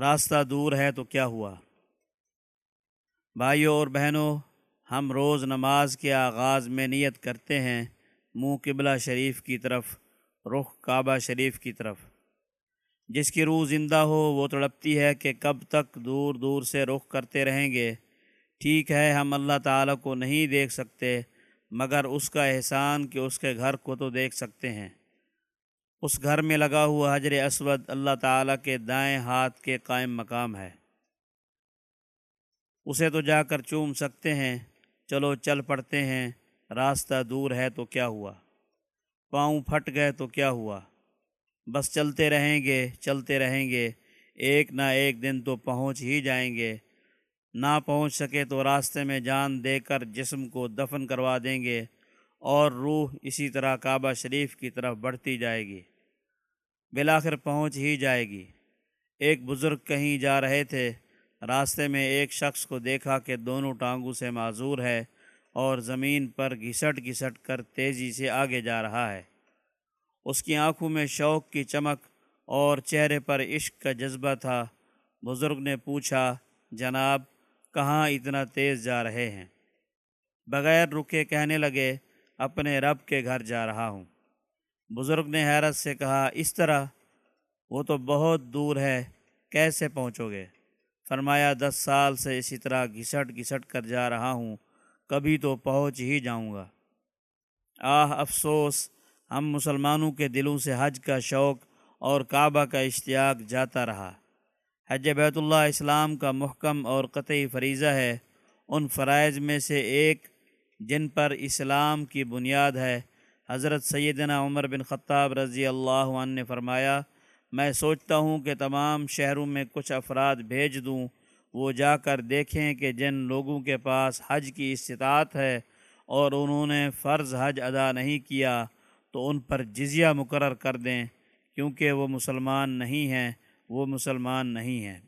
راستہ دور ہے تو کیا ہوا؟ بھائیوں اور بہنوں ہم روز نماز کے آغاز میں نیت کرتے ہیں منہ قبلہ شریف کی طرف، رخ کعبہ شریف کی طرف۔ جس کی روح زندہ ہو، وہ تڑپتی ہے کہ کب تک دور دور سے رخ کرتے رہیں گے۔ ٹھیک ہے، ہم اللہ تعالیٰ کو نہیں دیکھ سکتے، مگر اس کا احسان کہ اس کے گھر کو تو دیکھ سکتے ہیں۔ اس گھر میں لگا ہوا حجر اسود اللہ تعالیٰ کے دائیں ہاتھ کے قائم مقام ہے۔ اسے تو جا کر چوم سکتے ہیں، چلو چل پڑتے ہیں، راستہ دور ہے تو کیا ہوا؟ پاؤں پھٹ گئے تو کیا ہوا؟ بس چلتے رہیں گے، چلتے رہیں گے، ایک نہ ایک دن تو پہنچ ہی جائیں گے۔ نہ پہنچ سکے تو راستے میں جان دے کر جسم کو دفن کروا دیں گے اور روح اسی طرح کعبہ شریف کی طرف بڑھتی جائے گی۔ بلاخر پہنچ ہی جائے گی۔ ایک بزرگ کہیں جا رہے تھے۔ راستے میں ایک شخص کو دیکھا کہ دونوں ٹانگوں سے معذور ہے اور زمین پر گھسٹ گھسٹ کر تیزی سے آگے جا رہا ہے۔ اس کی آنکھوں میں شوق کی چمک اور چہرے پر عشق کا جذبہ تھا۔ بزرگ نے پوچھا، جناب، کہاں اتنا تیز جا رہے ہیں؟ بغیر رکے کہنے لگے، اپنے رب کے گھر جا رہا ہوں۔ بزرگ نے حیرت سے کہا، اس طرح وہ تو بہت دور ہے، کیسے پہنچو گے؟ فرمایا، دس سال سے اسی طرح گھسٹ گھسٹ کر جا رہا ہوں، کبھی تو پہنچ ہی جاؤں گا۔ آہ، افسوس، ہم مسلمانوں کے دلوں سے حج کا شوق اور کعبہ کا اشتیاق جاتا رہا۔ حج بیت اللہ اسلام کا محکم اور قطعی فریضہ ہے، ان فرائض میں سے ایک جن پر اسلام کی بنیاد ہے حضرت سیدنا عمر بن خطاب رضی اللہ عنہ نے فرمایا، میں سوچتا ہوں کہ تمام شہروں میں کچھ افراد بھیج دوں۔ وہ جا کر دیکھیں کہ جن لوگوں کے پاس حج کی استطاعت ہے اور انہوں نے فرض حج ادا نہیں کیا، تو ان پر جزیہ مقرر کر دیں، کیونکہ وہ مسلمان نہیں ہیں۔ وہ مسلمان نہیں ہیں۔